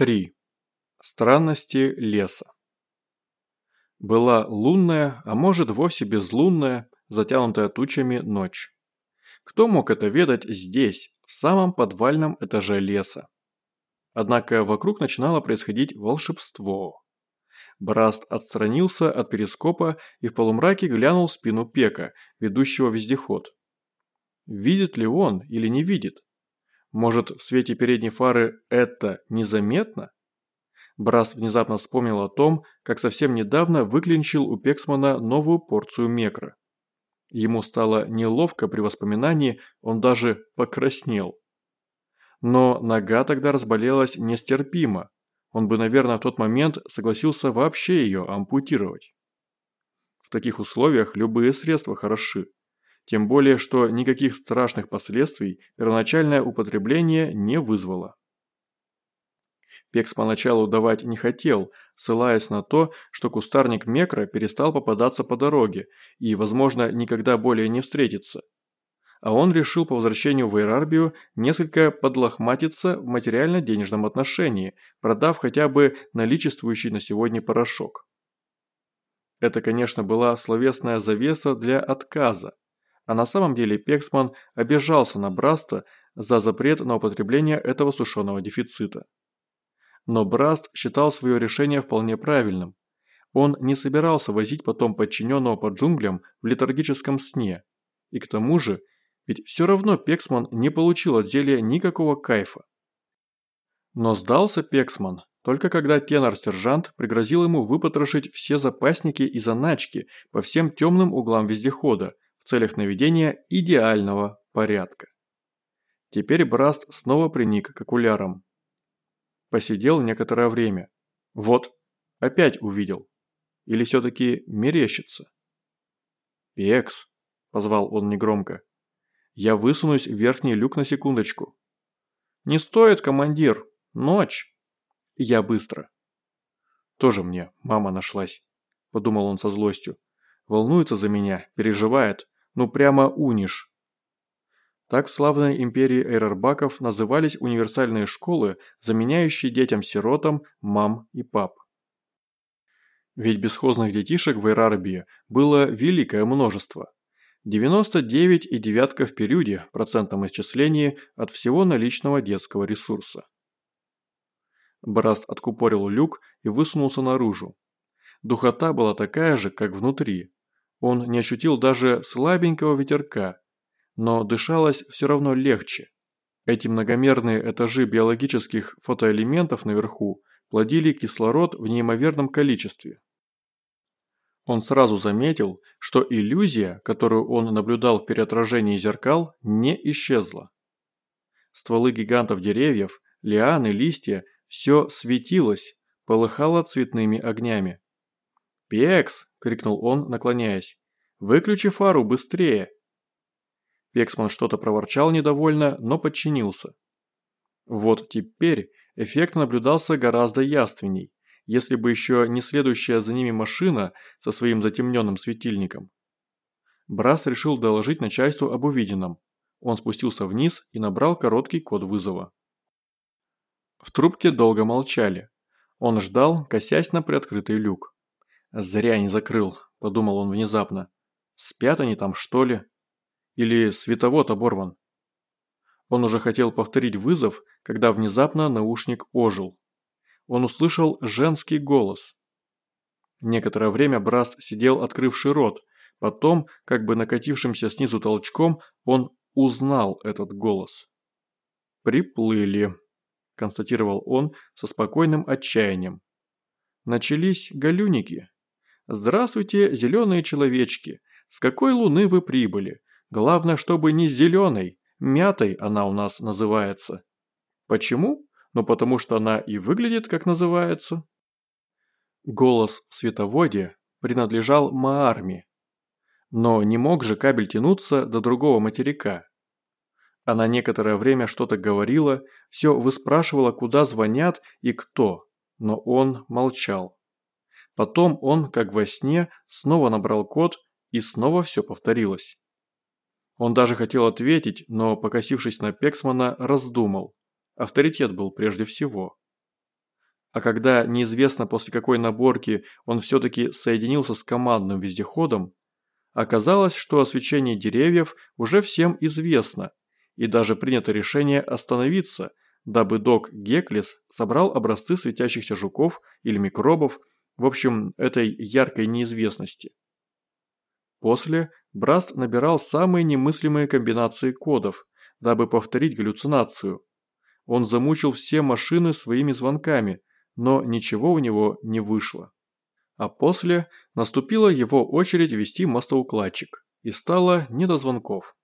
3. Странности леса. Была лунная, а может вовсе безлунная, затянутая тучами ночь. Кто мог это ведать здесь, в самом подвальном этаже леса? Однако вокруг начинало происходить волшебство. Браст отстранился от перископа и в полумраке глянул в спину Пека, ведущего вездеход. Видит ли он или не видит? Может, в свете передней фары это незаметно? Брас внезапно вспомнил о том, как совсем недавно выклинчил у Пексмана новую порцию мекра. Ему стало неловко при воспоминании, он даже покраснел. Но нога тогда разболелась нестерпимо. Он бы, наверное, в тот момент согласился вообще ее ампутировать. В таких условиях любые средства хороши. Тем более, что никаких страшных последствий первоначальное употребление не вызвало. Пекс поначалу давать не хотел, ссылаясь на то, что кустарник Мекра перестал попадаться по дороге и, возможно, никогда более не встретится. А он решил по возвращению в Эйрарбию несколько подлохматиться в материально-денежном отношении, продав хотя бы наличествующий на сегодня порошок. Это, конечно, была словесная завеса для отказа, а на самом деле Пексман обижался на Браста за запрет на употребление этого сушеного дефицита. Но Браст считал свое решение вполне правильным. Он не собирался возить потом подчиненного по джунглям в летаргическом сне. И к тому же, ведь все равно Пексман не получил от зелья никакого кайфа. Но сдался Пексман только когда тенор-сержант пригрозил ему выпотрошить все запасники и заначки по всем темным углам вездехода, целях наведения идеального порядка. Теперь Браст снова приник к окулярам. Посидел некоторое время. Вот, опять увидел. Или все-таки мерещится? «Пекс», – позвал он негромко. «Я высунусь в верхний люк на секундочку». «Не стоит, командир. Ночь». «Я быстро». «Тоже мне мама нашлась», – подумал он со злостью. «Волнуется за меня, переживает. Ну прямо униш. Так в славной империи эйрорбаков назывались универсальные школы, заменяющие детям-сиротам мам и пап. Ведь бесхозных детишек в Эйрарбии было великое множество. 99 и девятка в периоде в процентном исчислении от всего наличного детского ресурса. Браст откупорил люк и высунулся наружу. Духота была такая же, как внутри, он не ощутил даже слабенького ветерка, но дышалось все равно легче. Эти многомерные этажи биологических фотоэлементов наверху плодили кислород в неимоверном количестве. Он сразу заметил, что иллюзия, которую он наблюдал в переотражении зеркал, не исчезла. Стволы гигантов деревьев, лианы, листья – все светилось, полыхало цветными огнями. «Пекс!» – крикнул он, наклоняясь. «Выключи фару, быстрее!» Пексман что-то проворчал недовольно, но подчинился. Вот теперь эффект наблюдался гораздо яственней, если бы еще не следующая за ними машина со своим затемненным светильником. Брас решил доложить начальству об увиденном. Он спустился вниз и набрал короткий код вызова. В трубке долго молчали. Он ждал, косясь на приоткрытый люк. «Зря не закрыл», – подумал он внезапно. «Спят они там, что ли? Или световод оборван?» Он уже хотел повторить вызов, когда внезапно наушник ожил. Он услышал женский голос. Некоторое время Браст сидел открывший рот, потом, как бы накатившимся снизу толчком, он узнал этот голос. «Приплыли», – констатировал он со спокойным отчаянием. Начались галюники. «Здравствуйте, зеленые человечки! С какой луны вы прибыли? Главное, чтобы не зеленой, мятой она у нас называется». «Почему? Ну потому что она и выглядит, как называется». Голос в световоде принадлежал Маарме. Но не мог же кабель тянуться до другого материка. Она некоторое время что-то говорила, все выспрашивала, куда звонят и кто, но он молчал. Потом он, как во сне, снова набрал код, и снова все повторилось. Он даже хотел ответить, но, покосившись на Пексмана, раздумал. Авторитет был прежде всего. А когда неизвестно после какой наборки он все-таки соединился с командным вездеходом, оказалось, что освещение деревьев уже всем известно, и даже принято решение остановиться, дабы док Геклис собрал образцы светящихся жуков или микробов, в общем, этой яркой неизвестности. После Браст набирал самые немыслимые комбинации кодов, дабы повторить галлюцинацию. Он замучил все машины своими звонками, но ничего у него не вышло. А после наступила его очередь вести мостоукладчик, и стало не до звонков.